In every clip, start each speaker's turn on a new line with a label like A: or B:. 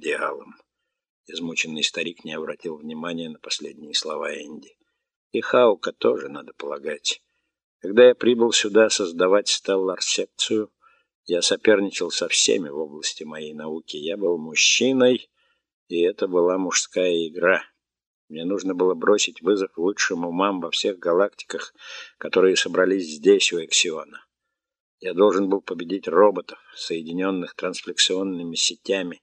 A: идеалам. Измученный старик не обратил внимания на последние слова Энди. И Хаука тоже, надо полагать. Когда я прибыл сюда создавать стеллар-секцию, я соперничал со всеми в области моей науки. Я был мужчиной, и это была мужская игра. Мне нужно было бросить вызов лучшим умам во всех галактиках, которые собрались здесь, у Эксиона. Я должен был победить роботов, соединенных трансфлексионными сетями,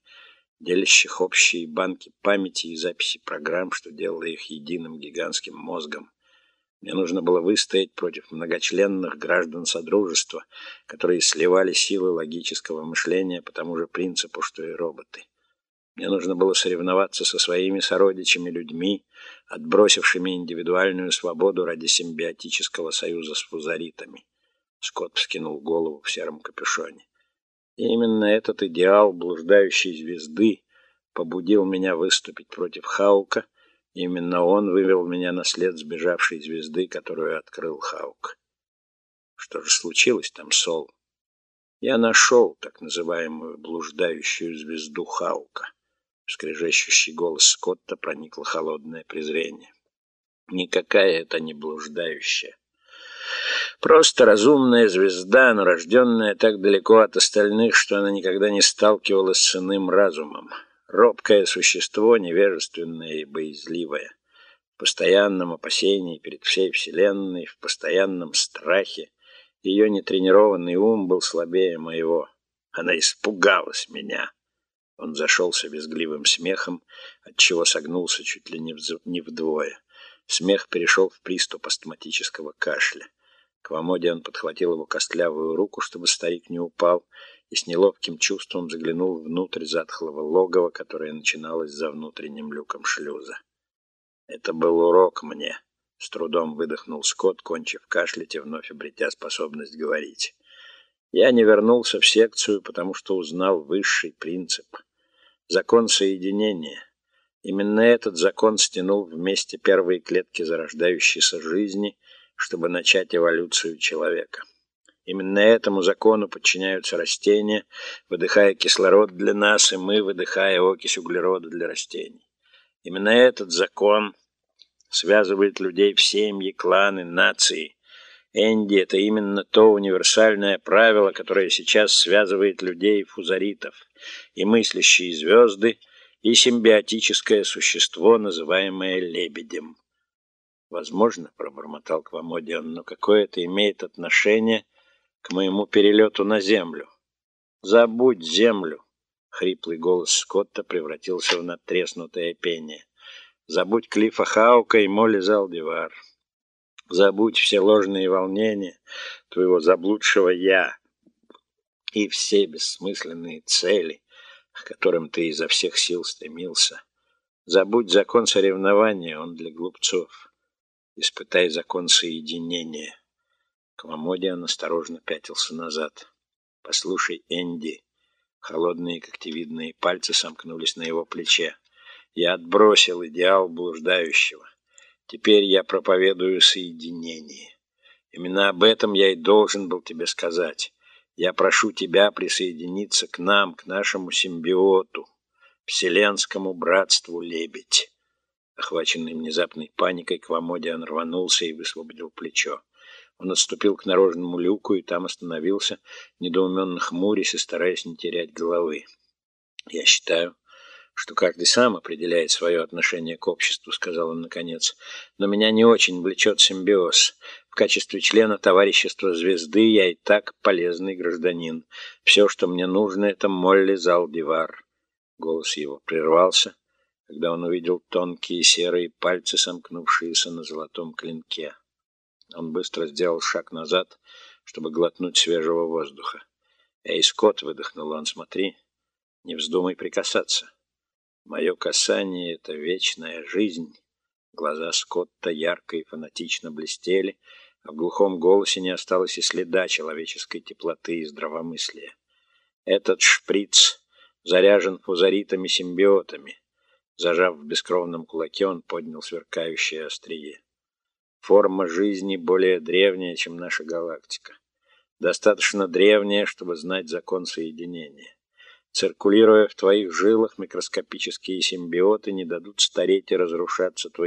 A: делящих общие банки памяти и записи программ, что делало их единым гигантским мозгом. Мне нужно было выстоять против многочленных граждан Содружества, которые сливали силы логического мышления по тому же принципу, что и роботы. Мне нужно было соревноваться со своими сородичами-людьми, отбросившими индивидуальную свободу ради симбиотического союза с фузаритами. Скотт вскинул голову в сером капюшоне. Именно этот идеал блуждающей звезды побудил меня выступить против Хаука — Именно он вывел меня на след сбежавшей звезды, которую открыл Хаук. Что же случилось там, Сол? Я нашел так называемую блуждающую звезду Хаука. В скрежещущий голос Скотта проникло холодное презрение. Никакая это не блуждающая. Просто разумная звезда, но рожденная так далеко от остальных, что она никогда не сталкивалась с иным разумом. Робкое существо, невежественное и боязливое, в постоянном опасении перед всей Вселенной, в постоянном страхе. Ее нетренированный ум был слабее моего. Она испугалась меня. Он зашелся визгливым смехом, отчего согнулся чуть ли не вдвое. Смех перешел в приступ астматического кашля. К Вамоде он подхватил его костлявую руку, чтобы старик не упал, и с неловким чувством заглянул внутрь затхлого логова, которое начиналось за внутренним люком шлюза. «Это был урок мне», — с трудом выдохнул Скотт, кончив кашлять и вновь обретя способность говорить. «Я не вернулся в секцию, потому что узнал высший принцип — закон соединения». Именно этот закон стянул вместе первые клетки зарождающейся жизни, чтобы начать эволюцию человека. Именно этому закону подчиняются растения, выдыхая кислород для нас, и мы, выдыхая окись углерода для растений. Именно этот закон связывает людей в семьи, кланы, нации. Энди — это именно то универсальное правило, которое сейчас связывает людей фузаритов, и мыслящие звезды, и симбиотическое существо, называемое лебедем. Возможно, пробормотал Квамодиан, но какое это имеет отношение к моему перелету на землю. Забудь землю. Хриплый голос Скотта превратился в надтреснутое пение. Забудь Клифа Хаука и Молли Залдивар. Забудь все ложные волнения твоего заблудшего «я» и все бессмысленные цели, к которым ты изо всех сил стремился. Забудь закон соревнования, он для глупцов. Испытай закон соединения. Кламодиан осторожно пятился назад. «Послушай, Энди». Холодные когтевидные пальцы сомкнулись на его плече. «Я отбросил идеал блуждающего. Теперь я проповедую соединение. Именно об этом я и должен был тебе сказать. Я прошу тебя присоединиться к нам, к нашему симбиоту, вселенскому братству лебедь». Охваченный внезапной паникой, Квамодиан рванулся и высвободил плечо. Он отступил к наружному люку и там остановился, недоуменно хмурясь и стараясь не терять головы. «Я считаю, что каждый сам определяет свое отношение к обществу», — сказал он наконец. «Но меня не очень влечет симбиоз. В качестве члена товарищества звезды я и так полезный гражданин. Все, что мне нужно, — это Молли Залдивар». Голос его прервался, когда он увидел тонкие серые пальцы, сомкнувшиеся на золотом клинке. Он быстро сделал шаг назад, чтобы глотнуть свежего воздуха. «Эй, Скотт!» — выдохнул он. «Смотри, не вздумай прикасаться. Мое касание — это вечная жизнь». Глаза Скотта ярко и фанатично блестели, а в глухом голосе не осталось и следа человеческой теплоты и здравомыслия. «Этот шприц заряжен фузаритами-симбиотами». Зажав в бескровном кулаке, он поднял сверкающее острие. Форма жизни более древняя, чем наша галактика. Достаточно древняя, чтобы знать закон соединения. Циркулируя в твоих жилах, микроскопические симбиоты не дадут стареть и разрушаться твоим